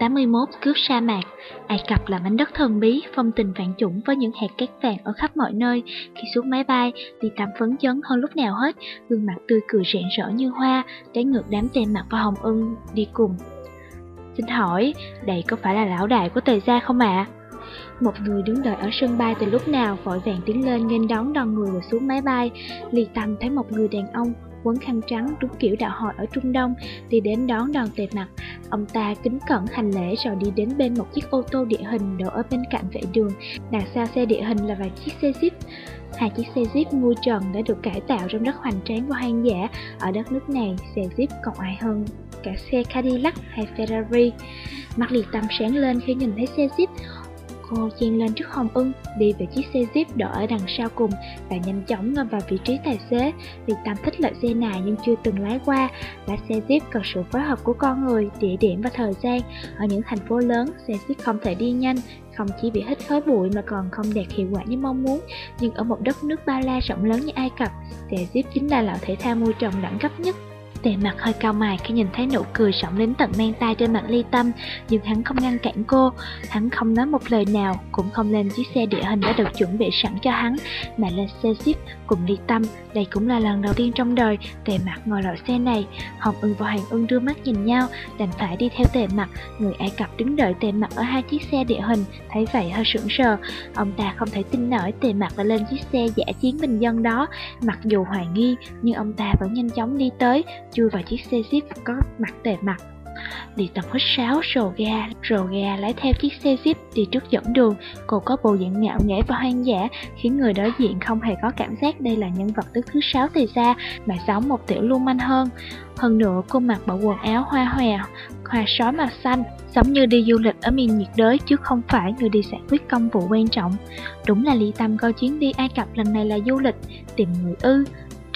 1981 Cướp sa mạc Ai Cập là mảnh đất thần bí, phong tình vạn chủng với những hạt cát vàng ở khắp mọi nơi. Khi xuống máy bay, đi tắm phấn chấn hơn lúc nào hết, gương mặt tươi cười rạng rỡ như hoa, trái ngược đám tên mặt và hồng ưng đi cùng. Xin hỏi, đây có phải là lão đại của tề gia không ạ? Một người đứng đợi ở sân bay từ lúc nào vội vàng tiến lên nghênh đón đoàn người rồi xuống máy bay. Ly Tâm thấy một người đàn ông quấn khăn trắng đúng kiểu đạo hội ở Trung Đông đi đến đón đoàn tề mặt. Ông ta kính cẩn hành lễ rồi đi đến bên một chiếc ô tô địa hình đổ ở bên cạnh vệ đường. Đằng sau xe địa hình là vài chiếc xe Jeep. Hai chiếc xe Jeep mua trần đã được cải tạo trong đất hoành tráng của hoang dã. Ở đất nước này, xe Jeep còn ai hơn cả xe Cadillac hay Ferrari. Mắt liệt tâm sáng lên khi nhìn thấy xe Jeep Cô chen lên trước Hồng Ưng, đi về chiếc xe Jeep đổ ở đằng sau cùng và nhanh chóng ngâm vào vị trí tài xế. Vì tam thích loại xe này nhưng chưa từng lái qua. Lái xe Jeep cần sự phối hợp của con người, địa điểm và thời gian. Ở những thành phố lớn, xe Jeep không thể đi nhanh, không chỉ bị hít khói bụi mà còn không đạt hiệu quả như mong muốn. Nhưng ở một đất nước bao la rộng lớn như Ai Cập, xe Jeep chính là loại thể thao môi trường đẳng cấp nhất. Tề mặt hơi cao mày khi nhìn thấy nụ cười rộng đến tận mang tay trên mặt ly tâm, Nhưng hắn không ngăn cản cô. Hắn không nói một lời nào, Cũng không lên chiếc xe địa hình đã được chuẩn bị sẵn cho hắn, Mà lên xe jeep cùng ly tâm. Đây cũng là lần đầu tiên trong đời Tề mặt ngồi loại xe này. Hồng ưng và Hoàng ưng đưa mắt nhìn nhau, Đành phải đi theo tề mặt. Người Ai Cập đứng đợi tề mặt ở hai chiếc xe địa hình, Thấy vậy hơi sững sờ. Ông ta không thể tin nổi tề mặt đã lên chiếc xe giả chiến bình dân đó. Mặc dù hoài nghi, Nhưng ông ta vẫn nhanh chóng đi tới chui vào chiếc xe jeep có mặt tề mặt Lì Tầm hít sáo, rồ ga, rồ ga lái theo chiếc xe jeep đi trước dẫn đường. Cô có bộ dạng ngạo nghễ và hoang dã, khiến người đối diện không hề có cảm giác đây là nhân vật đứng thứ sáu từ ra, mà giống một tiểu lưu manh hơn. Hơn nữa, cô mặc bộ quần áo hoa hòe, hoa sói màu xanh, giống như đi du lịch ở miền nhiệt đới chứ không phải người đi giải quyết công vụ quan trọng. Đúng là ly tâm coi chuyến đi Ai Cập lần này là du lịch, tìm người ư,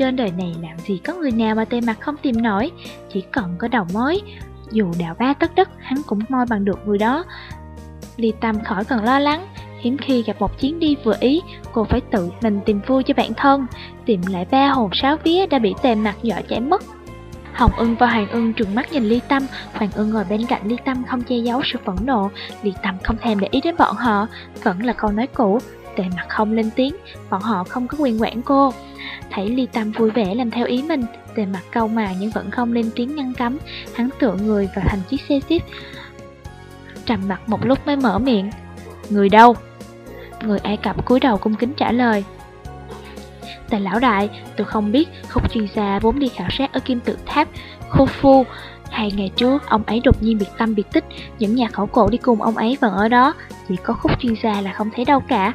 trên đời này làm gì có người nào mà tề mặt không tìm nổi. Chỉ cần có đầu mối, Dù đào ba tất đất, hắn cũng moi bằng được người đó. Ly Tâm khỏi cần lo lắng, Hiếm khi gặp một chuyến đi vừa ý, Cô phải tự mình tìm vui cho bản thân. Tìm lại ba hồn sáu vía đã bị tề mặt dọa chảy mất. Hồng ưng và Hoàng ưng trừng mắt nhìn Ly Tâm. Hoàng ưng ngồi bên cạnh Ly Tâm không che giấu sự phẫn nộ. Ly Tâm không thèm để ý đến bọn họ, Vẫn là câu nói cũ. Tề mặt không lên tiếng Bọn họ không có quyền quản cô. Thấy ly tâm vui vẻ làm theo ý mình Tề mặt câu mà nhưng vẫn không lên tiếng ngăn cấm Hắn tựa người vào thành chiếc xe jeep. Trầm mặt một lúc mới mở miệng. Người đâu? Người Ai Cập cúi đầu cung kính trả lời. Tề lão đại, tôi không biết Khúc chuyên gia vốn đi khảo sát ở kim tự tháp Khufu. Hai ngày trước, ông ấy đột nhiên biệt tâm biệt tích Những nhà khảo cổ đi cùng ông ấy vẫn ở đó. Chỉ có khúc chuyên gia là không thấy đâu cả.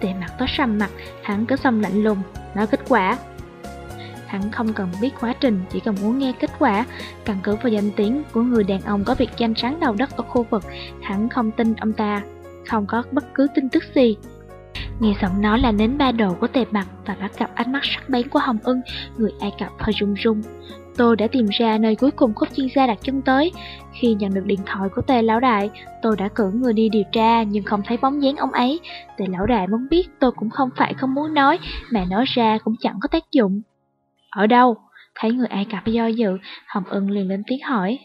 Tề mặt tối sầm mặt, hắn cứ xông lạnh lùng, nói kết quả. Hắn không cần biết quá trình, chỉ cần muốn nghe kết quả. Căn cứ vào danh tiếng của người đàn ông có việc danh sáng đầu đất ở khu vực, hắn không tin ông ta, không có bất cứ tin tức gì. Nghe giọng nói là nến ba đồ của tề mặt và bắt gặp ánh mắt sắc bén của Hồng Ưng, người Ai Cập hơi run run. Tôi đã tìm ra nơi cuối cùng khúc chuyên gia đặt chân tới. Khi nhận được điện thoại của tề lão đại, tôi đã cử người đi điều tra nhưng không thấy bóng dáng ông ấy. Tề lão đại muốn biết tôi cũng không phải không muốn nói, mà nói ra cũng chẳng có tác dụng. Ở đâu? Thấy người Ai Cập do dự, Hồng Ưng liền lên tiếng hỏi.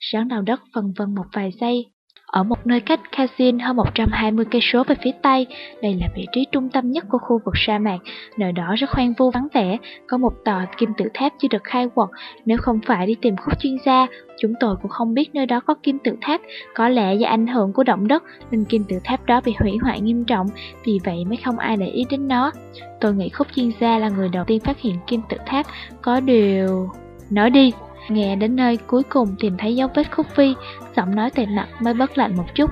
Sáng đầu đất vần vân một vài giây, ở một nơi cách Kazin hơn 120 cây số về phía tây, đây là vị trí trung tâm nhất của khu vực sa mạc, nơi đó rất hoang vu vắng vẻ, có một tòa kim tự tháp chưa được khai quật, nếu không phải đi tìm khúc chuyên gia, chúng tôi cũng không biết nơi đó có kim tự tháp, có lẽ do ảnh hưởng của động đất nên kim tự tháp đó bị hủy hoại nghiêm trọng, vì vậy mới không ai để ý đến nó. Tôi nghĩ khúc chuyên gia là người đầu tiên phát hiện kim tự tháp, có điều... Nói đi! Nghe đến nơi cuối cùng tìm thấy dấu vết khúc phi, giọng nói tề mặt mới bớt lạnh một chút.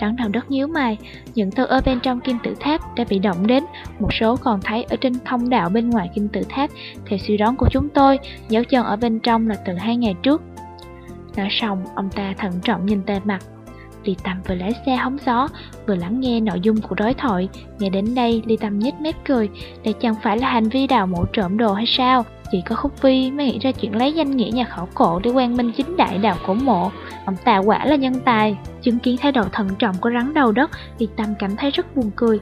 Rắn đầu đất nhíu mày, những thứ ở bên trong kim tự tháp đã bị động đến, một số còn thấy ở trên thông đạo bên ngoài kim tự tháp. Theo suy đoán của chúng tôi, dấu chân ở bên trong là từ hai ngày trước. Nói xong, ông ta thận trọng nhìn tề mặt. Ly Tâm vừa lái xe hóng gió, vừa lắng nghe nội dung của đối thoại. Nghe đến đây, Ly Tâm nhếch mép cười. Đây chẳng phải là hành vi đào mộ trộm đồ hay sao? Chỉ có Khúc phi mới nghĩ ra chuyện lấy danh nghĩa nhà khảo cổ để quan minh chính đại đào cổ mộ. Ông ta quả là nhân tài. Chứng kiến thái độ thận trọng của rắn đầu đất, Ly Tâm cảm thấy rất buồn cười.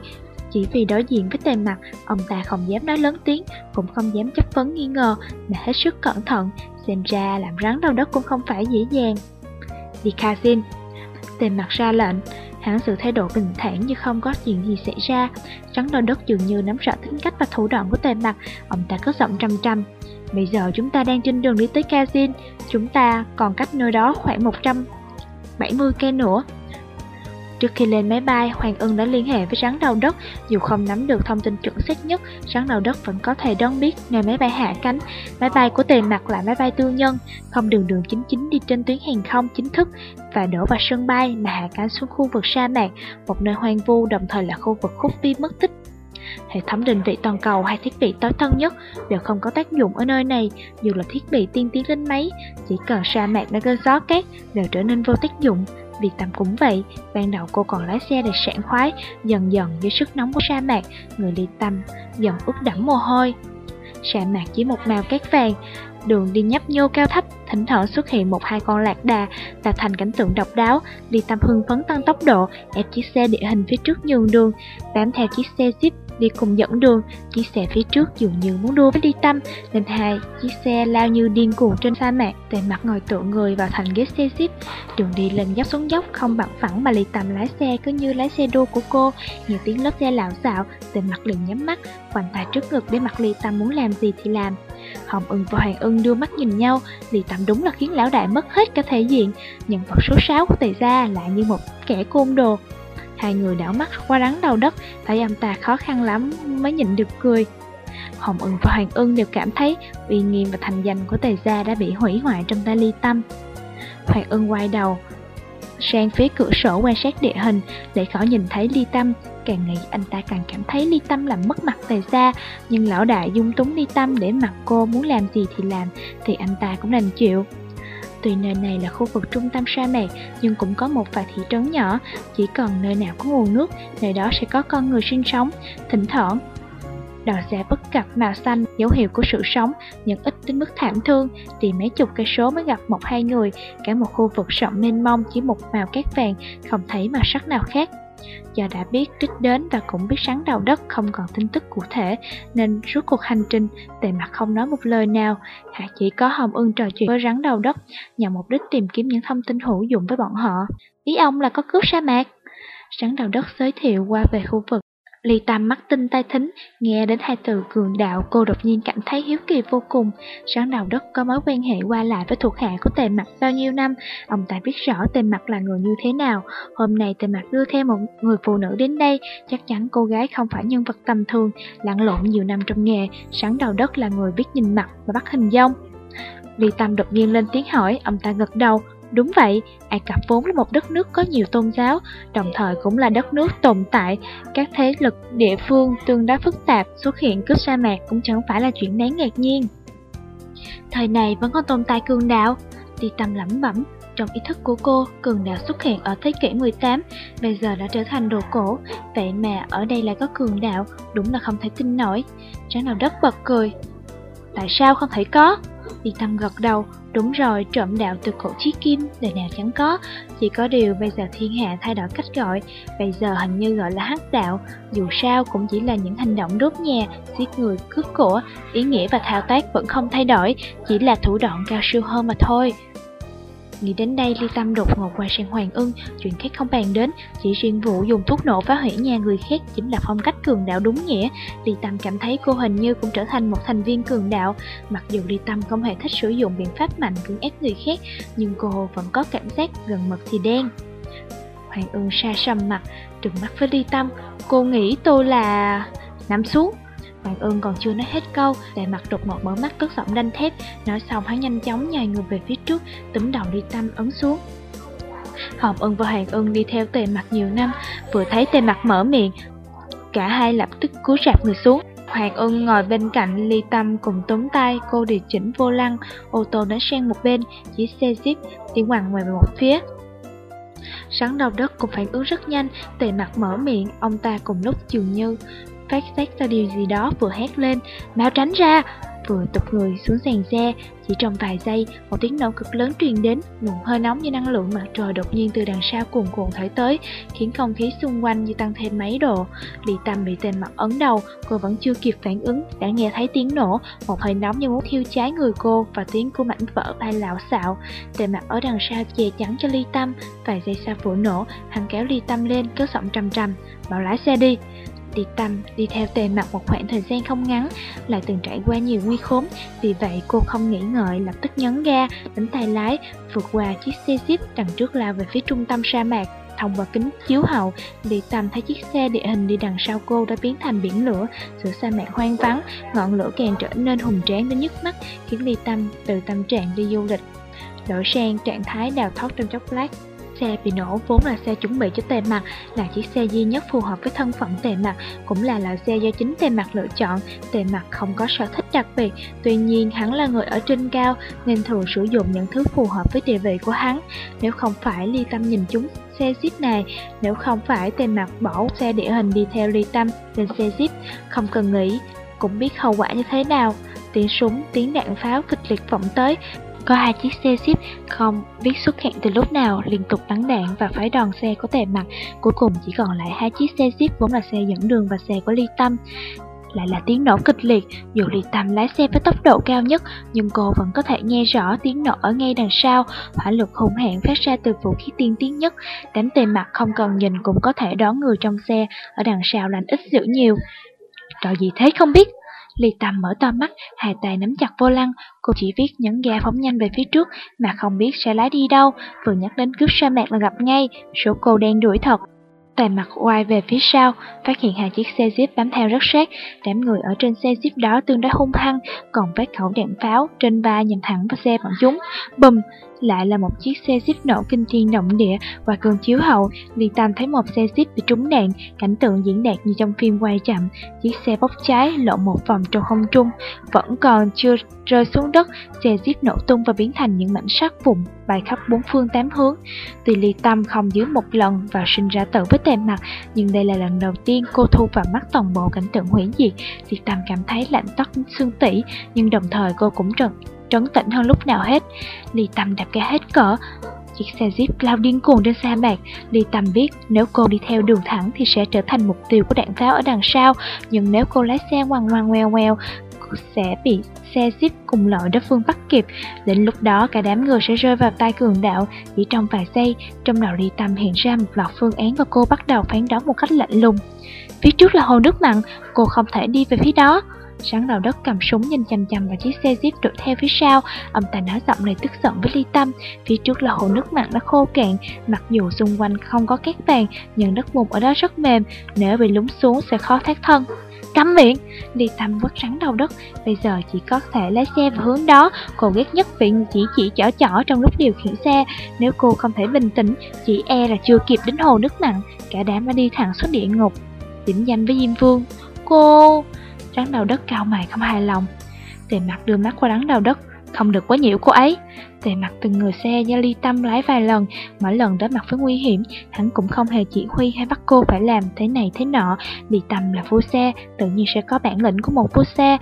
Chỉ vì đối diện với tề mặt, ông ta không dám nói lớn tiếng, cũng không dám chất vấn nghi ngờ, mà hết sức cẩn thận, xem ra làm rắn đầu đất cũng không phải dễ dàng. Đi Kazin, tề mặt ra lệnh, hắn sự thái độ bình thản như không có chuyện gì xảy ra. Rắn đầu đất dường như nắm rõ tính cách và thủ đoạn của tề mặt, ông ta có giọng trầm trầm. Bây giờ chúng ta đang trên đường đi tới Kazin, chúng ta còn cách nơi đó khoảng 170 cây nữa. Trước khi lên máy bay, Hoàng Ưng đã liên hệ với rắn đầu đất. Dù không nắm được thông tin chuẩn xác nhất, rắn đầu đất vẫn có thể đoán biết nơi máy bay hạ cánh. Máy bay của tề mặt là máy bay tư nhân, không đường đường chính chính đi trên tuyến hàng không chính thức và đổ vào sân bay mà hạ cánh xuống khu vực sa mạc, một nơi hoang vu đồng thời là khu vực khúc vi mất tích. Hệ thống định vị toàn cầu hay thiết bị tối tân nhất đều không có tác dụng ở nơi này, dù là thiết bị tiên tiến lên mấy, chỉ cần sa mạc đã cơn gió cát đều trở nên vô tác dụng. Việc tầm cũng vậy, ban đầu cô còn lái xe để sảng khoái, dần dần dưới sức nóng của sa mạc, người ly tâm dần ướt đẫm mồ hôi. Sa mạc chỉ một màu cát vàng, đường đi nhấp nhô cao thấp, thỉnh thoảng xuất hiện một hai con lạc đà, tạo thành cảnh tượng độc đáo. Ly Tâm hưng phấn tăng tốc độ, ép chiếc xe địa hình phía trước nhường đường, bám theo chiếc xe Jeep đi cùng dẫn đường, chiếc xe phía trước dường như muốn đua với Ly Tâm, nên hai chiếc xe lao như điên cuồng trên sa mạc, tề mặt ngồi tựa người vào thành ghế xe Jeep. Đường đi lên dốc xuống dốc không bằng phẳng mà Ly Tâm lái xe cứ như lái xe đua của cô, nhiều tiếng lớp xe lảo xạo, tề mặt liền nhắm mắt, khoanh tay trước ngực để mặt Ly Tâm muốn làm gì thì làm. Hồng ưng và Hoàng ưng đưa mắt nhìn nhau, Ly Tâm đúng là khiến lão đại mất hết cả thể diện, nhân vật số 6 của tề gia lại như một kẻ côn đồ. Hai người đảo mắt qua rắn đầu đất, thấy ông ta khó khăn lắm mới nhịn được cười. Hồng ưng và Hoàng ưng đều cảm thấy uy nghiêm và thành danh của tề gia đã bị hủy hoại trong tay ly tâm. Hoàng ưng quay đầu, sang phía cửa sổ quan sát địa hình để khỏi nhìn thấy ly tâm. Càng nghĩ anh ta càng cảm thấy ly tâm làm mất mặt tề gia, nhưng lão đại dung túng ly tâm để mặc cô muốn làm gì thì làm, thì anh ta cũng đành chịu. Tuy nơi này là khu vực trung tâm sa mạc, nhưng cũng có một vài thị trấn nhỏ, chỉ cần nơi nào có nguồn nước, nơi đó sẽ có con người sinh sống. Thỉnh thoảng, đò xe bất cập màu xanh, dấu hiệu của sự sống, nhưng ít đến mức thảm thương, thì mấy chục cây số mới gặp một hai người, cả một khu vực rộng mênh mông chỉ một màu cát vàng, không thấy màu sắc nào khác. Do đã biết trích đến và cũng biết sáng đầu đất không còn tin tức cụ thể, nên suốt cuộc hành trình, tề mặt không nói một lời nào, Hạ chỉ có hồng ưng trò chuyện với rắn đầu đất, nhằm mục đích tìm kiếm những thông tin hữu dụng với bọn họ. Ý ông là có cướp sa mạc. Rắn đầu đất giới thiệu qua về khu vực Ly Tam mắt tinh tai thính, nghe đến hai từ cường đạo, cô đột nhiên cảm thấy hiếu kỳ vô cùng. Sáng đầu đất có mối quan hệ qua lại với thuộc hạ của tề mặt bao nhiêu năm, ông ta biết rõ tề mặt là người như thế nào. Hôm nay tề mặt đưa thêm một người phụ nữ đến đây, chắc chắn cô gái không phải nhân vật tầm thường, lặn lộn nhiều năm trong nghề. Sáng đầu đất là người biết nhìn mặt và bắt hình dong. Ly Tam đột nhiên lên tiếng hỏi, ông ta gật đầu, Đúng vậy, Ai Cập vốn là một đất nước có nhiều tôn giáo, đồng thời cũng là đất nước tồn tại. Các thế lực địa phương tương đối phức tạp xuất hiện cướp sa mạc cũng chẳng phải là chuyện đáng ngạc nhiên. Thời này vẫn còn tồn tại cường đạo, đi tâm lẩm bẩm. Trong ý thức của cô, cường đạo xuất hiện ở thế kỷ 18, bây giờ đã trở thành đồ cổ. Vậy mà ở đây lại có cường đạo, đúng là không thể tin nổi. Trái nào đất bật cười. Tại sao không thể có? Đi tâm gật đầu, Đúng rồi, trộm đạo từ cổ chí kim, đời nào chẳng có. Chỉ có điều bây giờ thiên hạ thay đổi cách gọi. Bây giờ hình như gọi là hắc đạo. Dù sao cũng chỉ là những hành động đốt nhà, giết người, cướp của. Ý nghĩa và thao tác vẫn không thay đổi Chỉ là thủ đoạn cao siêu hơn mà thôi. Nghĩ đến đây, Ly Tâm đột ngột qua sang Hoàng Ưng, chuyện khác không bàn đến, chỉ riêng vụ dùng thuốc nổ phá hủy nhà người khác chính là phong cách cường đạo đúng nghĩa. Ly Tâm cảm thấy cô hình như cũng trở thành một thành viên cường đạo, mặc dù Ly Tâm không hề thích sử dụng biện pháp mạnh cưỡng ép người khác, nhưng cô vẫn có cảm giác gần mực thì đen. Hoàng Ưng xa sầm mặt, trừng mắt với Ly Tâm, cô nghĩ tôi là... nằm xuống. Hoàng ương còn chưa nói hết câu, tề mặt đột ngột mở mắt cất giọng đanh thép, nói xong hắn nhanh chóng nhảy người về phía trước, túm đầu đi tâm ấn xuống. Hồng Ân và Hoàng Ân đi theo tề mặt nhiều năm, vừa thấy tề mặt mở miệng, cả hai lập tức cúi rạp người xuống. Hoàng Ân ngồi bên cạnh Ly Tâm cùng túm tay cô điều chỉnh vô lăng, ô tô đến sang một bên, chiếc xe Jeep đi ngoằn ngoài một phía. Sáng đầu đất cũng phản ứng rất nhanh, tề mặt mở miệng, ông ta cùng lúc dường như phát giác ra điều gì đó vừa hét lên, mau tránh ra, vừa tụt người xuống sàn xe, chỉ trong vài giây, một tiếng nổ cực lớn truyền đến, nguồn hơi nóng như năng lượng mặt trời đột nhiên từ đằng sau cuồn cuộn thổi tới, khiến không khí xung quanh như tăng thêm mấy độ. Lý Tâm bị tên mặt ấn đầu, cô vẫn chưa kịp phản ứng, đã nghe thấy tiếng nổ, một hơi nóng như muốn thiêu cháy người cô và tiếng của mảnh vỡ bay lạo xạo. Tên mặt ở đằng sau che chắn cho Ly Tâm, vài giây sau vụ nổ, hắn kéo Ly Tâm lên, cất giọng trầm trầm, bảo lái xe đi. Đi tâm, đi theo tề mặt một khoảng thời gian không ngắn, lại từng trải qua nhiều nguy khốn, vì vậy cô không nghĩ ngợi lập tức nhấn ga, đánh tay lái, vượt qua chiếc xe jeep đằng trước lao về phía trung tâm sa mạc. Thông qua kính chiếu hậu, Đi Tâm thấy chiếc xe địa hình đi đằng sau cô đã biến thành biển lửa, giữa sa mạc hoang vắng, ngọn lửa càng trở nên hùng tráng đến nhức mắt, khiến Đi Tâm từ tâm trạng đi du lịch. Đổi sang trạng thái đào thoát trong chốc lát, xe bị nổ vốn là xe chuẩn bị cho tề mặt, là chiếc xe duy nhất phù hợp với thân phận tề mặt, cũng là loại xe do chính tề mặt lựa chọn. Tề mặt không có sở thích đặc biệt, tuy nhiên hắn là người ở trên cao nên thường sử dụng những thứ phù hợp với địa vị của hắn. Nếu không phải ly tâm nhìn chúng xe Jeep này, nếu không phải tề mặt bỏ xe địa hình đi theo ly tâm lên xe Jeep, không cần nghĩ, cũng biết hậu quả như thế nào. Tiếng súng, tiếng đạn pháo kịch liệt vọng tới, có hai chiếc xe ship không biết xuất hiện từ lúc nào liên tục bắn đạn và phái đòn xe có tề mặt. Cuối cùng chỉ còn lại hai chiếc xe ship vốn là xe dẫn đường và xe của ly tâm. Lại là tiếng nổ kịch liệt, dù ly tâm lái xe với tốc độ cao nhất, nhưng cô vẫn có thể nghe rõ tiếng nổ ở ngay đằng sau, hỏa lực hùng hãn phát ra từ vũ khí tiên tiến nhất. Đám tề mặt không cần nhìn cũng có thể đón người trong xe, ở đằng sau lành ít dữ nhiều. Trò gì thế không biết, Ly Tâm mở to mắt, hai tay nắm chặt vô lăng, cô chỉ biết nhấn ga phóng nhanh về phía trước mà không biết sẽ lái đi đâu, vừa nhắc đến cướp sa mạc là gặp ngay, số cô đen đuổi thật. Tài mặt oai về phía sau, phát hiện hai chiếc xe Jeep bám theo rất sát, đám người ở trên xe Jeep đó tương đối hung hăng, còn vết khẩu đạn pháo trên vai nhìn thẳng vào xe bọn chúng. Bùm, lại là một chiếc xe Jeep nổ kinh thiên động địa và cường chiếu hậu, Ly Tam thấy một xe Jeep bị trúng đạn, cảnh tượng diễn đạt như trong phim quay chậm, chiếc xe bốc cháy lộn một vòng trong không trung, vẫn còn chưa rơi xuống đất, xe Jeep nổ tung và biến thành những mảnh sắt vụn bay khắp bốn phương tám hướng. Tuy Ly Tâm không dưới một lần vào sinh ra tử với tề mặt, nhưng đây là lần đầu tiên cô thu vào mắt toàn bộ cảnh tượng hủy diệt. Ly Tâm cảm thấy lạnh tóc xương tỉ, nhưng đồng thời cô cũng trần trấn tĩnh hơn lúc nào hết. Ly Tâm đạp ga hết cỡ, chiếc xe Jeep lao điên cuồng trên sa mạc. Ly Tâm biết nếu cô đi theo đường thẳng thì sẽ trở thành mục tiêu của đạn pháo ở đằng sau, nhưng nếu cô lái xe ngoằn ngoằn ngoèo ngoèo sẽ bị xe Jeep cùng loại đối phương bắt kịp. Đến lúc đó cả đám người sẽ rơi vào tay cường đạo. Chỉ trong vài giây, trong đầu Ly Tâm hiện ra một loạt phương án và cô bắt đầu phán đoán một cách lạnh lùng. Phía trước là hồ nước mặn, cô không thể đi về phía đó. Sáng đầu đất cầm súng nhìn chằm chằm vào chiếc xe Jeep đuổi theo phía sau. Ông ta nói giọng này tức giận với ly tâm. Phía trước là hồ nước mặn đã khô cạn, Mặc dù xung quanh không có cát vàng, Nhưng đất bùn ở đó rất mềm, Nếu bị lún xuống sẽ khó thoát thân. Cắm miệng! Ly tâm quất rắn đầu đất. Bây giờ chỉ có thể lái xe vào hướng đó. Cô ghét nhất việc chỉ chỉ chỏ chỏ trong lúc điều khiển xe. Nếu cô không thể bình tĩnh, Chỉ e là chưa kịp đến hồ nước mặn, Cả đám đã đi thẳng xuống địa ngục. Tỉnh danh với Diêm Vương. Cô... Rắn đầu đất cao mày không hài lòng. Tề mặt đưa mắt qua rắn đầu đất, Không được quá nhiễu cô ấy. Tề mặt từng người xe do ly tâm lái vài lần, Mỗi lần đối mặt với nguy hiểm, Hắn cũng không hề chỉ huy hay bắt cô phải làm thế này thế nọ. Ly tâm là vua xe, Tự nhiên sẽ có bản lĩnh của một vua xe.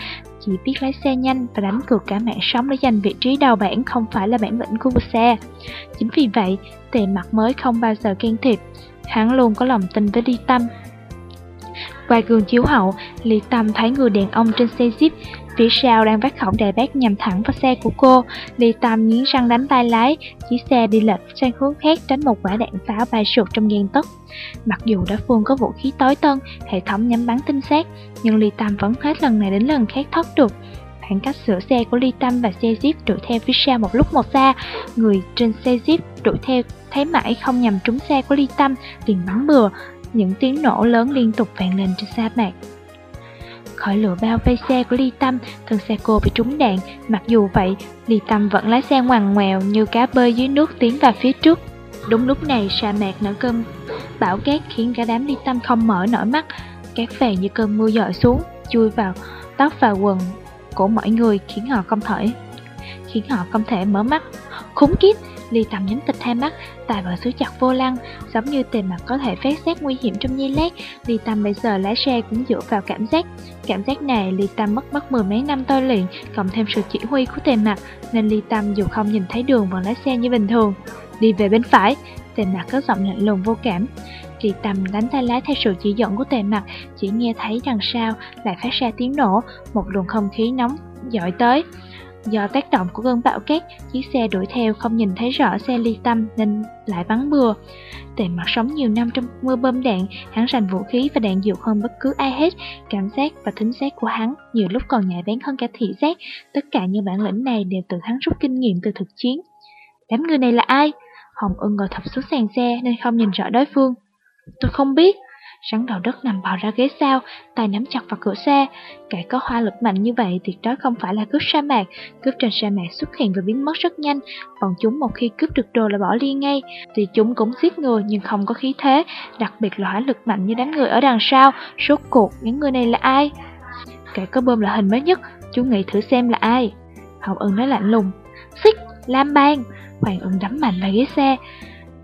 Chỉ biết lái xe nhanh và đánh cược cả mạng sống để giành vị trí đầu bảng Không phải là bản lĩnh của vua xe. Chính vì vậy, Tề mặt mới không bao giờ can thiệp. Hắn luôn có lòng tin với ly tâm qua gương chiếu hậu, Lý Tâm thấy người đàn ông trên xe Jeep phía sau đang vác khẩu đại bác nhằm thẳng vào xe của cô. Lý Tâm nghiến răng đánh tay lái, chiếc xe đi lệch sang hướng khác tránh một quả đạn pháo bay sụt trong gang tấc. Mặc dù đối phương có vũ khí tối tân, hệ thống nhắm bắn tinh xác, nhưng Lý Tâm vẫn hết lần này đến lần khác thoát được. Khoảng cách giữa xe của Ly Tâm và xe Jeep đuổi theo phía sau một lúc một xa. Người trên xe Jeep đuổi theo thấy mãi không nhằm trúng xe của Ly Tâm, liền bắn bừa, những tiếng nổ lớn liên tục vang lên trên sa mạc. Khỏi lửa bao vây xe của Ly Tâm, thân xe cô bị trúng đạn, mặc dù vậy, Ly Tâm vẫn lái xe ngoằn ngoèo như cá bơi dưới nước tiến vào phía trước. Đúng lúc này sa mạc nở cơm, bão cát khiến cả đám ly tâm không mở nổi mắt Cát vàng như cơn mưa dội xuống, chui vào tóc và quần của mọi người khiến họ không thể khiến họ không thể mở mắt. Khốn kiếp, Ly Tầm nhắm tịch hai mắt, tài vợ xứ chặt vô lăng, giống như tiền mặt có thể phát xét nguy hiểm trong giây lát. Ly Tâm bây giờ lái xe cũng dựa vào cảm giác. Cảm giác này Ly Tâm mất mất mười mấy năm tôi luyện, cộng thêm sự chỉ huy của tiền mặt, nên Ly Tâm dù không nhìn thấy đường vẫn lái xe như bình thường. Đi về bên phải, tiền mặt có giọng lạnh lùng vô cảm. Ly tầm đánh tay lái theo sự chỉ dẫn của tề mặt, chỉ nghe thấy đằng sau lại phát ra tiếng nổ, một luồng không khí nóng dội tới. Do tác động của cơn bão cát, chiếc xe đuổi theo không nhìn thấy rõ xe ly tâm nên lại bắn bừa. Tề mặt sống nhiều năm trong mưa bơm đạn, hắn rành vũ khí và đạn dược hơn bất cứ ai hết. Cảm giác và thính giác của hắn nhiều lúc còn nhạy bén hơn cả thị giác. Tất cả những bản lĩnh này đều từ hắn rút kinh nghiệm từ thực chiến. Đám người này là ai? Hồng ưng ngồi thập xuống sàn xe nên không nhìn rõ đối phương. Tôi không biết. Rắn đầu đất nằm bò ra ghế sau, tay nắm chặt vào cửa xe. Cái có hoa lực mạnh như vậy tuyệt đối không phải là cướp sa mạc. Cướp trên sa mạc xuất hiện và biến mất rất nhanh. Bọn chúng một khi cướp được đồ là bỏ đi ngay. Thì chúng cũng giết người nhưng không có khí thế, đặc biệt là hỏa lực mạnh như đám người ở đằng sau. Rốt cuộc, những người này là ai? Kẻ có bơm là hình mới nhất, chú nghĩ thử xem là ai. Hậu ưng nói lạnh lùng. Xích, Lam Bang. Hoàng ưng đấm mạnh vào ghế xe.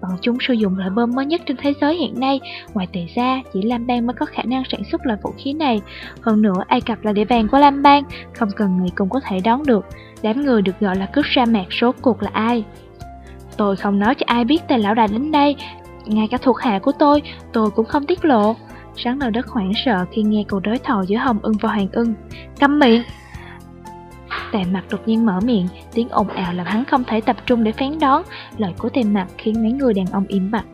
Bọn chúng sử dụng loại bom mới nhất trên thế giới hiện nay, ngoài tề ra, chỉ Lam Bang mới có khả năng sản xuất loại vũ khí này. Hơn nữa, Ai Cập là địa bàn của Lam Bang, không cần người cùng có thể đón được. Đám người được gọi là cướp sa mạc số cuộc là ai? Tôi không nói cho ai biết tên lão đại đến đây, ngay cả thuộc hạ của tôi, tôi cũng không tiết lộ. Sáng đầu đất hoảng sợ khi nghe cuộc đối thoại giữa Hồng Ưng và Hoàng Ưng. Câm miệng! Tề mặt đột nhiên mở miệng, tiếng ồn ào làm hắn không thể tập trung để phán đoán. Lời của tề mặt khiến mấy người đàn ông im bặt.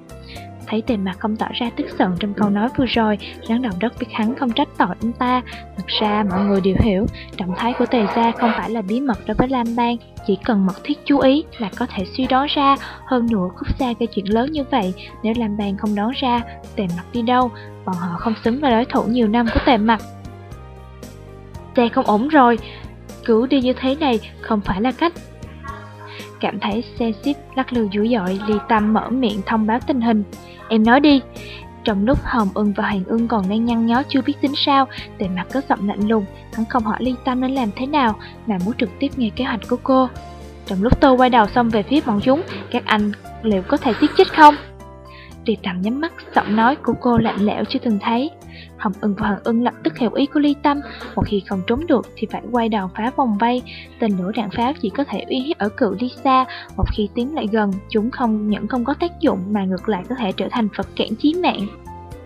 Thấy tề mặt không tỏ ra tức giận trong câu nói vừa rồi, rắn đầu đất biết hắn không trách tội anh ta. Thật ra mọi người đều hiểu, động thái của tề gia không phải là bí mật đối với Lam Bang, chỉ cần mật thiết chú ý là có thể suy đoán ra. Hơn nữa, khúc xa gây chuyện lớn như vậy, nếu Lam Bang không đoán ra, tề mặt đi đâu, bọn họ không xứng là đối thủ nhiều năm của tề mặt. Xe không ổn rồi, cứ đi như thế này không phải là cách. Cảm thấy xe ship lắc lư dữ dội, Ly Tâm mở miệng thông báo tình hình. Em nói đi. Trong lúc Hồng Ưng và Hoàng Ưng còn đang nhăn nhó chưa biết tính sao, tề mặt có giọng lạnh lùng, hắn không hỏi Ly Tâm nên làm thế nào, mà muốn trực tiếp nghe kế hoạch của cô. Trong lúc tôi quay đầu xong về phía bọn chúng, các anh liệu có thể giết chết không? Ly Tâm nhắm mắt, giọng nói của cô lạnh lẽo chưa từng thấy. Hồng ưng và Hoàng ưng lập tức hiểu ý của Ly Tâm Một khi không trốn được thì phải quay đầu phá vòng vây Tên lửa đạn pháo chỉ có thể uy hiếp ở cự ly xa Một khi tiến lại gần, chúng không những không có tác dụng Mà ngược lại có thể trở thành vật cản chí mạng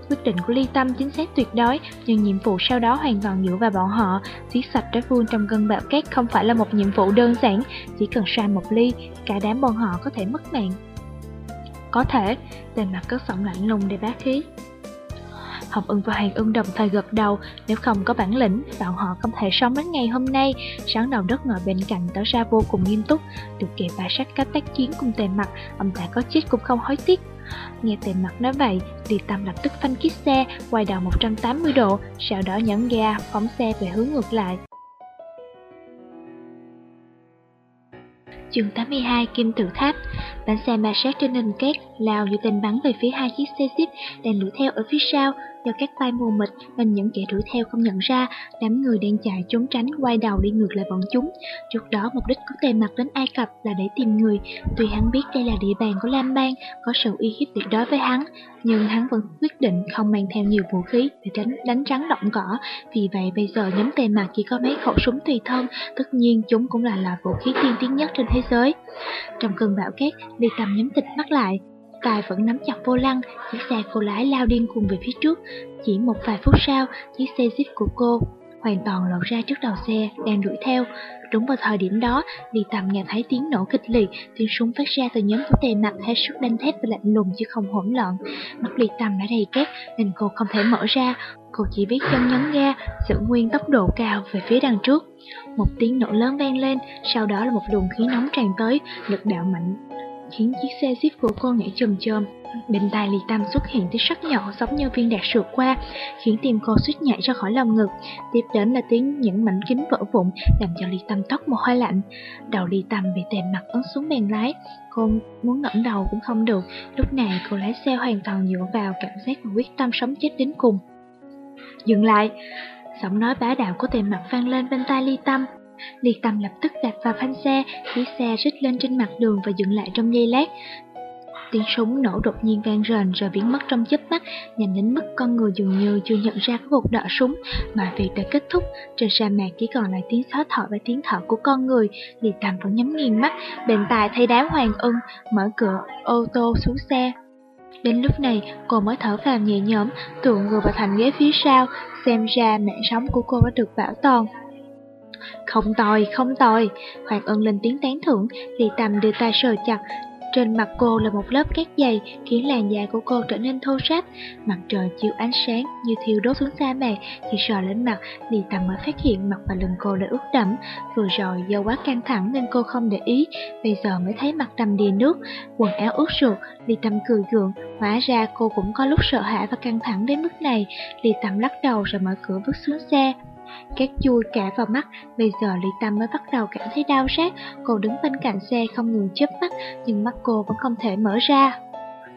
Quyết định của Ly Tâm chính xác tuyệt đối, nhưng nhiệm vụ sau đó hoàn toàn dựa vào bọn họ. Giết sạch trái phương trong cơn bão cát không phải là một nhiệm vụ đơn giản, chỉ cần sai một ly, cả đám bọn họ có thể mất mạng. Có thể, tên mặt cất giọng lạnh lùng để bá khí. Hồng Ưng và Hoàng Ưng đồng thời gật đầu, nếu không có bản lĩnh, bọn họ không thể sống đến ngày hôm nay. Sáng đầu đất ngồi bên cạnh tỏ ra vô cùng nghiêm túc, được kể bà sách cách tác chiến cùng tề mặt, ông ta có chết cũng không hối tiếc. Nghe tề mặt nói vậy, Đi Tâm lập tức phanh chiếc xe, quay đầu 180 độ, sau đó nhấn ga, phóng xe về hướng ngược lại. Chương 82 Kim Tự Tháp Bánh xe ma sát trên nền cát lao như tên bắn về phía hai chiếc xe jeep đang đuổi theo ở phía sau do các bay mù mịt nên những kẻ đuổi theo không nhận ra đám người đang chạy trốn tránh quay đầu đi ngược lại bọn chúng. Trước đó mục đích của tề mặt đến Ai Cập là để tìm người. Tuy hắn biết đây là địa bàn của Lam Bang, có sự uy hiếp tuyệt đối với hắn, nhưng hắn vẫn quyết định không mang theo nhiều vũ khí để tránh đánh rắn động cỏ. Vì vậy bây giờ nhóm tề mặt chỉ có mấy khẩu súng tùy thân, tất nhiên chúng cũng là loại vũ khí tiên tiến nhất trên thế giới. Trong cơn bão cát, Ly Tâm nhắm tịch mắt lại, Tài vẫn nắm chặt vô lăng, chiếc xe cô lái lao điên cuồng về phía trước. Chỉ một vài phút sau, chiếc xe Jeep của cô hoàn toàn lộ ra trước đầu xe, đang đuổi theo. Đúng vào thời điểm đó, Ly Tâm nghe thấy tiếng nổ kịch liệt, tiếng súng phát ra từ nhóm của tề mặt hết sức đanh thép và lạnh lùng chứ không hỗn loạn. Mắt Ly Tâm đã đầy cát nên cô không thể mở ra, cô chỉ biết chân nhấn ga, giữ nguyên tốc độ cao về phía đằng trước. Một tiếng nổ lớn vang lên, sau đó là một luồng khí nóng tràn tới, lực đạo mạnh khiến chiếc xe jeep của cô nhảy chồm chồm. Bên tai Lý Tâm xuất hiện tiếng sắc nhỏ giống như viên đạn sượt qua, khiến tim cô suýt nhảy ra khỏi lồng ngực. Tiếp đến là tiếng những mảnh kính vỡ vụn, làm cho Lý Tâm tóc một hơi lạnh. Đầu Lý Tâm bị tèm mặt ấn xuống bàn lái, cô muốn ngẩng đầu cũng không được. Lúc này cô lái xe hoàn toàn dựa vào cảm giác và quyết tâm sống chết đến cùng. Dừng lại, giọng nói bá đạo của tề mặt vang lên bên tai Ly Tâm. Liệt Tâm lập tức đạp vào phanh xe, chiếc xe rít lên trên mặt đường và dừng lại trong giây lát. Tiếng súng nổ đột nhiên vang rền rồi biến mất trong chớp mắt, nhanh đến mức con người dường như chưa nhận ra có một đỏ súng, mà việc đã kết thúc, trên sa mạc chỉ còn lại tiếng xó thở và tiếng thở của con người. Liệt Tầm vẫn nhắm nghiền mắt, bền tài thay đám hoàng ưng, mở cửa ô tô xuống xe. Đến lúc này, cô mới thở phào nhẹ nhõm, tựa người vào thành ghế phía sau, xem ra mạng sống của cô đã được bảo toàn. Không tồi, không tồi, Hoàng Ân lên tiếng tán thưởng, Lý Tầm đưa tay sờ chặt, trên mặt cô là một lớp cát dày khiến làn da của cô trở nên thô ráp. Mặt trời chiếu ánh sáng như thiêu đốt xuống sa mạc. Khi sờ lên mặt, Lý Tầm mới phát hiện mặt và lưng cô đã ướt đẫm. Vừa rồi do quá căng thẳng nên cô không để ý, bây giờ mới thấy mặt đầm đìa nước, quần áo ướt sượt. Lý Tầm cười gượng, hóa ra cô cũng có lúc sợ hãi và căng thẳng đến mức này. Lý Tầm lắc đầu rồi mở cửa bước xuống xe. Cát chui cả vào mắt, bây giờ Lý Tâm mới bắt đầu cảm thấy đau rát. Cô đứng bên cạnh xe không ngừng chớp mắt, nhưng mắt cô vẫn không thể mở ra.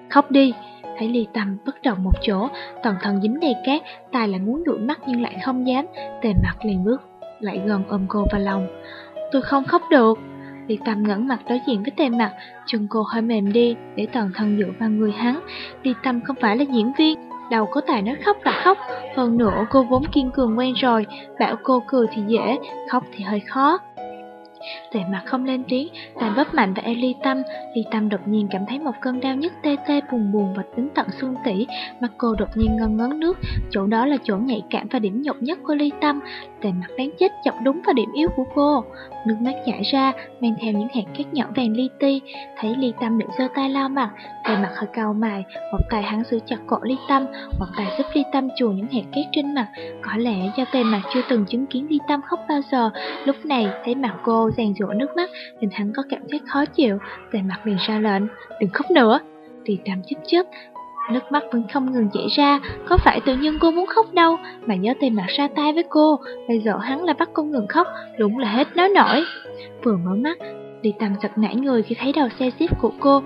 Khóc đi, thấy Ly Tâm bất động một chỗ, toàn thân dính đầy cát, tài lại muốn đuổi mắt nhưng lại không dám, tề mặt liền bước, lại gần ôm cô vào lòng. Tôi không khóc được. Ly Tâm ngẩng mặt đối diện với tề mặt, chân cô hơi mềm đi, để toàn thân dựa vào người hắn. Ly Tâm không phải là diễn viên, Đâu có tài nói khóc là khóc, hơn nữa cô vốn kiên cường quen rồi, bảo cô cười thì dễ, khóc thì hơi khó. Tề mặt không lên tiếng, tài bóp mạnh vào eo ly tâm, ly tâm đột nhiên cảm thấy một cơn đau nhức tê tê buồn buồn và tính tận xương tỉ, mặt cô đột nhiên ngân ngấn nước, chỗ đó là chỗ nhạy cảm và điểm nhục nhất của ly tâm, tề mặt đáng chết chọc đúng vào điểm yếu của cô. Nước mắt chảy ra, mang theo những hạt cát nhỏ vàng li ti, thấy ly tâm định giơ tay lao mặt, tề mặt hơi cau mày, một tay hắn giữ chặt cổ ly tâm, một tay giúp ly tâm chùi những hạt cát trên mặt, có lẽ do tề mặt chưa từng chứng kiến ly tâm khóc bao giờ, lúc này thấy mặt cô ràng rủa nước mắt nên hắn có cảm giác khó chịu, Tề mặt liền ra lệnh, đừng khóc nữa. ly tam chấp chấp, nước mắt vẫn không ngừng chảy ra, có phải tự nhiên cô muốn khóc đâu, mà nhớ tên mặt ra tay với cô, bây giờ hắn lại bắt cô ngừng khóc, đúng là hết nói nổi. Vừa mở mắt, đi tầm giật nảy người khi thấy đầu xe jeep của cô,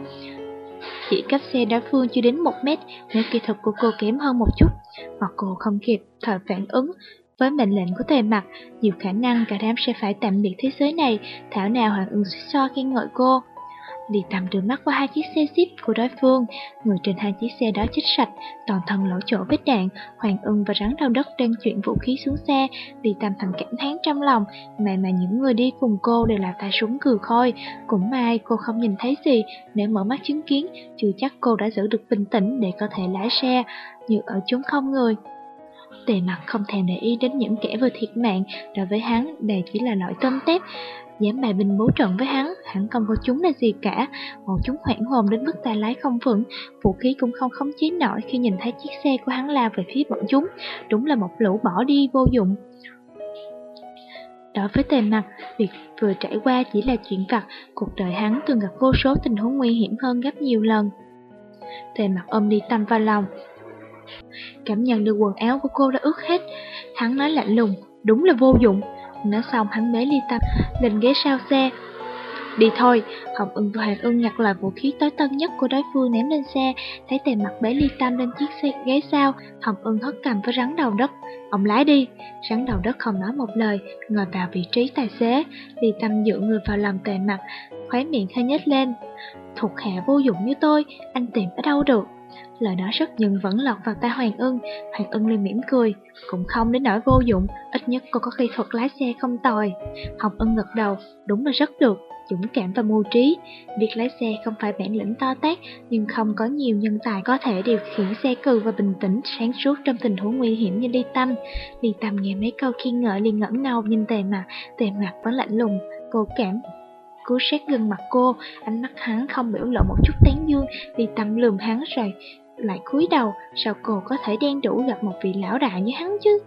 chỉ cách xe đối phương chưa đến một mét, nếu kỹ thuật của cô kém hơn một chút, hoặc cô không kịp thời phản ứng, với mệnh lệnh của tề mặt, nhiều khả năng cả đám sẽ phải tạm biệt thế giới này, thảo nào Hoàng ưng so khen ngợi cô. Đi tầm đưa mắt qua hai chiếc xe jeep của đối phương, người trên hai chiếc xe đó chết sạch, toàn thân lỗ chỗ vết đạn, Hoàng ưng và rắn đau đất đang chuyển vũ khí xuống xe, đi tầm thành cảm thán trong lòng, mà mà những người đi cùng cô đều là tay súng cừ khôi, cũng may cô không nhìn thấy gì, nếu mở mắt chứng kiến, chưa chắc cô đã giữ được bình tĩnh để có thể lái xe, như ở chốn không người. Tề mặt không thèm để ý đến những kẻ vừa thiệt mạng, đối với hắn đây chỉ là loại tôm tép. Dám bài binh bố trận với hắn, hắn không có chúng là gì cả. Bọn chúng hoảng hồn đến mức tay lái không vững, vũ khí cũng không khống chế nổi khi nhìn thấy chiếc xe của hắn lao về phía bọn chúng. Đúng là một lũ bỏ đi vô dụng. Đối với tề mặt, việc vừa trải qua chỉ là chuyện vặt, cuộc đời hắn từng gặp vô số tình huống nguy hiểm hơn gấp nhiều lần. Tề mặt ôm đi tâm vào lòng, Cảm nhận được quần áo của cô đã ướt hết Hắn nói lạnh lùng Đúng là vô dụng Nói xong hắn bế ly tâm lên ghế sau xe Đi thôi, Hồng ưng và Hoàng ưng nhặt lại vũ khí tối tân nhất của đối phương ném lên xe, thấy tề mặt bế ly tam lên chiếc xe ghế sau, Hồng ưng hất cầm với rắn đầu đất. Ông lái đi, rắn đầu đất không nói một lời, ngồi vào vị trí tài xế, ly tam dựa người vào lòng tề mặt, khóe miệng hơi nhếch lên. Thuộc hạ vô dụng như tôi, anh tìm ở đâu được. Lời nói rất nhưng vẫn lọt vào tai Hoàng ưng Hoàng ưng liền mỉm cười, Cũng không đến nỗi vô dụng, Ít nhất cô có kỹ thuật lái xe không tồi. Hồng ưng gật đầu, Đúng là rất được, Dũng cảm và mưu trí. Việc lái xe không phải bản lĩnh to tát, Nhưng không có nhiều nhân tài có thể điều khiển xe cừ và bình tĩnh, sáng suốt trong tình huống nguy hiểm như Ly Tâm. Ly Tâm nghe mấy câu khen ngợi liền ngẩng đầu nhìn tề mặt Tề mặt vẫn lạnh lùng, Cô cảm cú sát gần mặt cô, ánh mắt hắn không biểu lộ một chút tán dương, vì tâm lườm hắn rồi lại cúi đầu, sao cô có thể đen đủ gặp một vị lão đại như hắn chứ?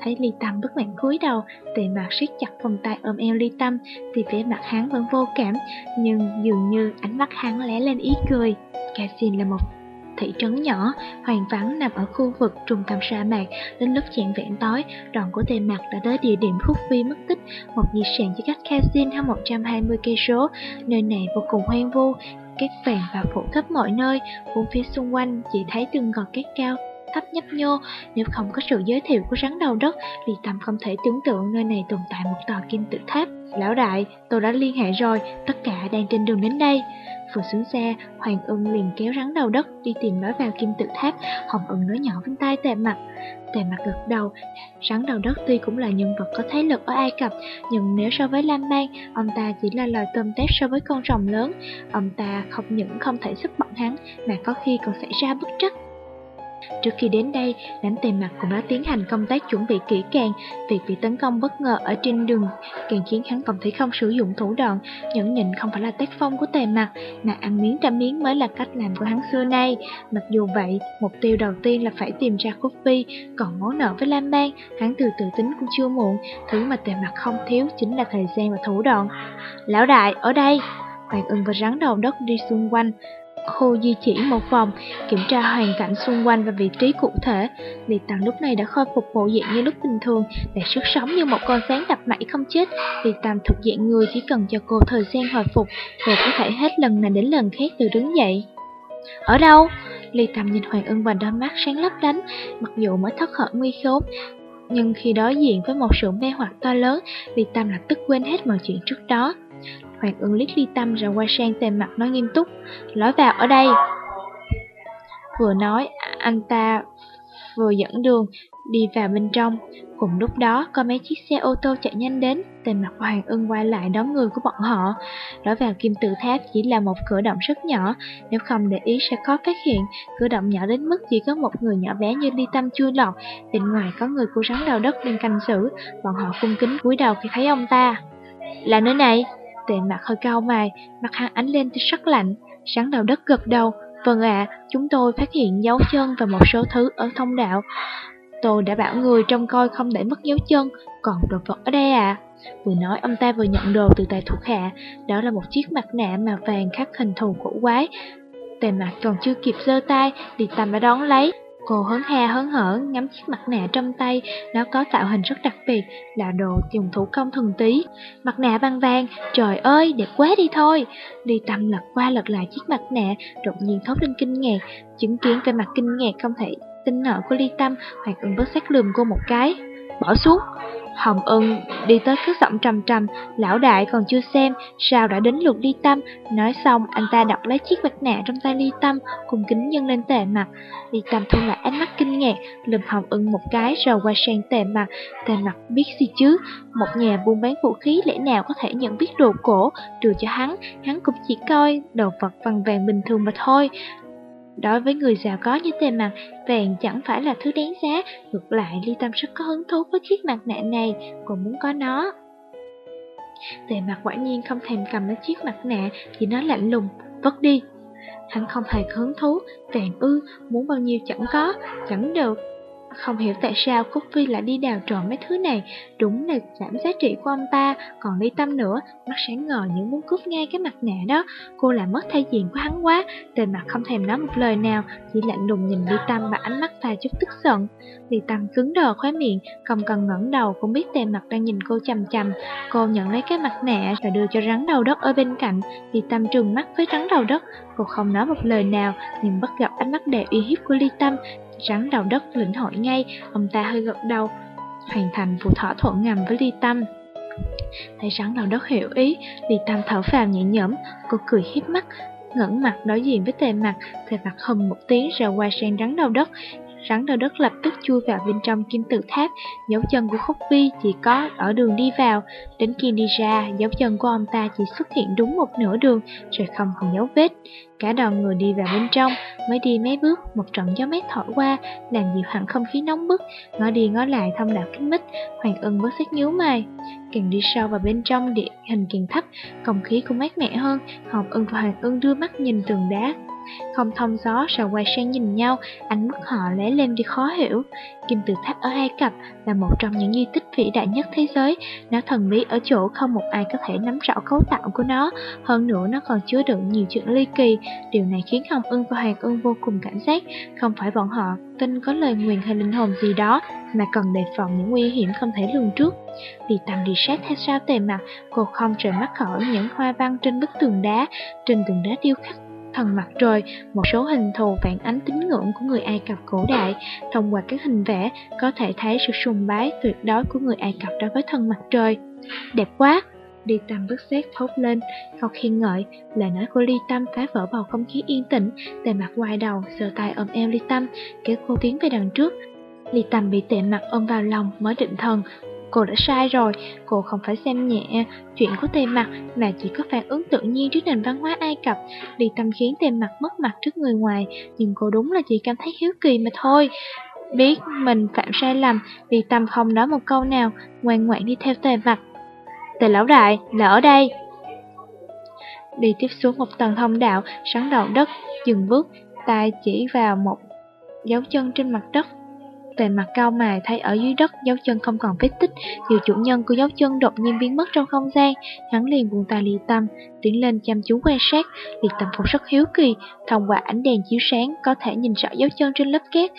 Thấy Ly Tâm bất mãn cúi đầu, tề mặt siết chặt vòng tay ôm eo Ly Tâm, thì vẻ mặt hắn vẫn vô cảm, nhưng dường như ánh mắt hắn lé lên ý cười. Casin là một thị trấn nhỏ, hoang vắng nằm ở khu vực trung tâm sa mạc. Đến lúc chạng vẹn tối, đoàn của tề mặt đã tới địa điểm hút Phi mất tích, một di sản chỉ cách Casin hơn 120 cây số. Nơi này vô cùng hoang vu, cát vàng và phủ khắp mọi nơi, bốn phía xung quanh chỉ thấy từng gò cát cao thấp nhấp nhô. Nếu không có sự giới thiệu của rắn đầu đất, thì Tâm không thể tưởng tượng nơi này tồn tại một tòa kim tự tháp. Lão đại, tôi đã liên hệ rồi, tất cả đang trên đường đến đây. Vừa xuống xe, Hoàng ưng liền kéo rắn đầu đất đi tìm lối vào kim tự tháp, Hồng ưng nói nhỏ bên tai tề mặt. Tề mặt gật đầu, rắn đầu đất tuy cũng là nhân vật có thế lực ở Ai Cập, nhưng nếu so với Lam Ban, ông ta chỉ là loài tôm tép so với con rồng lớn. Ông ta không những không thể giúp bọn hắn, mà có khi còn xảy ra bất trắc. Trước khi đến đây, đám tề mặt cũng đã tiến hành công tác chuẩn bị kỹ càng. Việc bị tấn công bất ngờ ở trên đường càng khiến hắn còn thấy không sử dụng thủ đoạn. Nhẫn nhịn không phải là tác phong của tề mặt, mà ăn miếng trả miếng mới là cách làm của hắn xưa nay. Mặc dù vậy, mục tiêu đầu tiên là phải tìm ra Cốt vi. còn món nợ với Lam Bang, hắn từ từ tính cũng chưa muộn. Thứ mà tề mặt không thiếu chính là thời gian và thủ đoạn. Lão đại, ở đây! Hoàng ưng và rắn đầu đất đi xung quanh, Khu di chuyển một vòng, kiểm tra hoàn cảnh xung quanh và vị trí cụ thể. Liệt Tăng lúc này đã khôi phục bộ dạng như lúc bình thường, để sức sống như một con sáng đập mãi không chết. Liệt Tăng thuộc dạng người chỉ cần cho cô thời gian hồi phục, rồi có thể hết lần này đến lần khác từ đứng dậy. Ở đâu? Ly Tam nhìn Hoàng Ân và đôi mắt sáng lấp lánh, mặc dù mới thất khỏi nguy khốn, nhưng khi đối diện với một sự mê hoặc to lớn, Ly Tam lập tức quên hết mọi chuyện trước đó. Hoàng ưng liếc ly tâm rồi qua sang tề mặt nói nghiêm túc. Lối vào ở đây. Vừa nói, anh ta vừa dẫn đường đi vào bên trong. Cùng lúc đó, có mấy chiếc xe ô tô chạy nhanh đến. Tề mặt Hoàng ưng quay lại đón người của bọn họ. Lối vào kim tự tháp chỉ là một cửa động rất nhỏ. Nếu không để ý sẽ khó phát hiện. Cửa động nhỏ đến mức chỉ có một người nhỏ bé như ly tâm chui lọt. Bên ngoài có người của rắn đầu đất đang canh xử Bọn họ cung kính cúi đầu khi thấy ông ta. Là nơi này. Tề mặt hơi cao mày, mặt hắn ánh lên sắc lạnh, sáng đầu đất gật đầu. Vâng ạ, chúng tôi phát hiện dấu chân và một số thứ ở thông đạo. Tôi đã bảo người trông coi không để mất dấu chân, còn đồ vật ở đây à? Vừa nói ông ta vừa nhận đồ từ tài thuộc hạ, đó là một chiếc mặt nạ màu vàng khắc hình thù cổ quái. Tề mặt còn chưa kịp giơ tay, thì Tâm đã đón lấy, Cô hớn ha hớn hở ngắm chiếc mặt nạ trong tay, nó có tạo hình rất đặc biệt, là đồ dùng thủ công thuần tí. Mặt nạ băng vàng, trời ơi, đẹp quá đi thôi. Đi tâm lật qua lật lại chiếc mặt nạ, đột nhiên thốt lên kinh ngạc, chứng kiến về mặt kinh ngạc không thể tin nợ của Ly Tâm, hoặc ứng bớt xét lườm cô một cái. Bỏ xuống, Hồng Ân đi tới cứ giọng trầm trầm, lão đại còn chưa xem, sao đã đến lượt ly tâm. Nói xong, anh ta đọc lấy chiếc mặt nạ trong tay ly tâm, cùng kính nhân lên tề mặt. Ly tâm thu lại ánh mắt kinh ngạc, lùm Hồng Ân một cái rồi qua sang tề mặt. Tề mặt biết gì chứ, một nhà buôn bán vũ khí lẽ nào có thể nhận biết đồ cổ, trừ cho hắn, hắn cũng chỉ coi đồ vật vàng vàng bình thường mà thôi. Đối với người giàu có như tề mặt, vàng chẳng phải là thứ đáng giá, ngược lại Ly Tâm rất có hứng thú với chiếc mặt nạ này, còn muốn có nó. Tề mặt quả nhiên không thèm cầm lấy chiếc mặt nạ, chỉ nói lạnh lùng, vất đi. Hắn không hề hứng thú, vàng ư, muốn bao nhiêu chẳng có, chẳng được, không hiểu tại sao Cúc Phi lại đi đào trộm mấy thứ này. Đúng là giảm giá trị của ông ta, Còn ly tâm nữa Mắt sáng ngời những muốn cướp ngay cái mặt nạ đó. Cô làm mất thay diện của hắn quá, Tên mặt không thèm nói một lời nào, Chỉ lạnh lùng nhìn ly tâm và ánh mắt pha chút tức giận. Ly tâm cứng đờ khóe miệng, Không cần ngẩng đầu, cũng biết tên mặt đang nhìn cô chầm chầm Cô nhận lấy cái mặt nạ Và đưa cho rắn đầu đất ở bên cạnh. Ly tâm trừng mắt với rắn đầu đất, Cô không nói một lời nào, Nhưng bắt gặp ánh mắt đầy uy hiếp của ly tâm. Rắn đầu đất lĩnh hội ngay, ông ta hơi gật đầu, hoàn thành vụ thỏa thuận ngầm với Ly Tâm. Thấy rắn đầu đất hiểu ý, Ly Tâm thở phào nhẹ nhõm, cô cười hiếp mắt, ngẩng mặt đối diện với tề mặt, tề mặt hầm một tiếng rồi qua sang rắn đầu đất, Rắn đầu đất lập tức chui vào bên trong kim tự tháp, dấu chân của Khúc Vi chỉ có ở đường đi vào. Đến khi đi ra, dấu chân của ông ta chỉ xuất hiện đúng một nửa đường, rồi không còn dấu vết. Cả đoàn người đi vào bên trong, mới đi mấy bước, một trận gió mát thổi qua, làm dịu hẳn không khí nóng bức, ngó đi ngó lại thông đạo kính mít, Hoàng ưng bớt xét nhíu mày. Càng đi sâu vào bên trong địa hình càng thấp, không khí cũng mát mẻ hơn, Hồng ưng và Hoàng ưng đưa mắt nhìn tường đá, không thông gió rồi quay sang nhìn nhau, ánh mắt họ lóe lên đi khó hiểu. Kim tự tháp ở Ai Cập là một trong những di tích vĩ đại nhất thế giới, nó thần bí ở chỗ không một ai có thể nắm rõ cấu tạo của nó, hơn nữa nó còn chứa đựng nhiều chuyện ly kỳ, điều này khiến Hồng Ưng và Hoàng Ưng vô cùng cảnh giác, không phải bọn họ tin có lời nguyền hay linh hồn gì đó, mà cần đề phòng những nguy hiểm không thể lường trước. Vì tầm đi sát theo sao tề mặt, cô không rời mắt khỏi những hoa văn trên bức tường đá, trên tường đá điêu khắc thần mặt trời, một số hình thù phản ánh tín ngưỡng của người Ai Cập cổ đại. Thông qua các hình vẽ, có thể thấy sự sùng bái tuyệt đối của người Ai Cập đối với thần mặt trời. Đẹp quá! Ly Tâm bức xét thốt lên, không khen ngợi, lời nói của Ly Tâm phá vỡ bầu không khí yên tĩnh, tề mặt quay đầu, sờ tay ôm eo Ly Tâm, kéo cô tiến về đằng trước. Ly Tâm bị tệ mặt ôm vào lòng mới định thần, Cô đã sai rồi, cô không phải xem nhẹ chuyện của tề mặt mà chỉ có phản ứng tự nhiên trước nền văn hóa Ai Cập. đi Tâm khiến tề mặt mất mặt trước người ngoài, nhưng cô đúng là chỉ cảm thấy hiếu kỳ mà thôi. Biết mình phạm sai lầm, vì Tâm không nói một câu nào, ngoan ngoãn đi theo tề mặt. Tề lão đại, là ở đây. Đi tiếp xuống một tầng thông đạo, sắn đầu đất, dừng bước, tay chỉ vào một dấu chân trên mặt đất về mặt cao mài thấy ở dưới đất dấu chân không còn vết tích, nhiều chủ nhân của dấu chân đột nhiên biến mất trong không gian, hắn liền buông tay ly tâm, tiến lên chăm chú quan sát, liệt tâm cũng rất hiếu kỳ, thông qua ánh đèn chiếu sáng có thể nhìn rõ dấu chân trên lớp cát,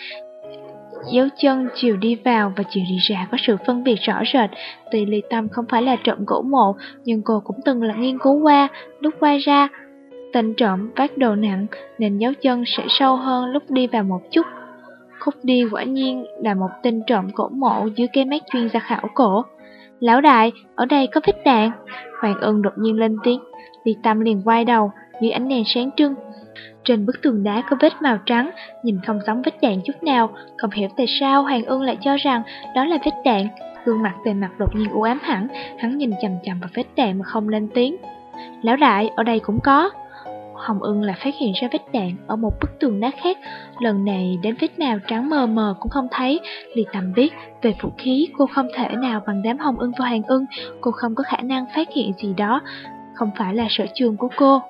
Dấu chân chiều đi vào và chiều đi ra có sự phân biệt rõ rệt. Tuy Ly Tâm không phải là trộm gỗ mộ, nhưng cô cũng từng là nghiên cứu qua, lúc quay ra. Tên trộm vác đồ nặng nên dấu chân sẽ sâu hơn lúc đi vào một chút. Khúc đi quả nhiên là một tên trộm cổ mộ dưới cái mát chuyên gia khảo cổ. Lão đại, ở đây có vết đạn. Hoàng ưng đột nhiên lên tiếng, Ly Tâm liền quay đầu, dưới ánh đèn sáng trưng. Trên bức tường đá có vết màu trắng, nhìn không giống vết đạn chút nào, không hiểu tại sao Hoàng ưng lại cho rằng đó là vết đạn. Gương mặt tề mặt đột nhiên u ám hẳn, hắn nhìn chầm chầm vào vết đạn mà không lên tiếng. Lão đại, ở đây cũng có. Hồng ưng lại phát hiện ra vết đạn ở một bức tường đá khác. Lần này đến vết nào trắng mờ mờ cũng không thấy. liền tầm biết về vũ khí, cô không thể nào bằng đám hồng ưng và hoàng ưng. Cô không có khả năng phát hiện gì đó. Không phải là sở trường của cô.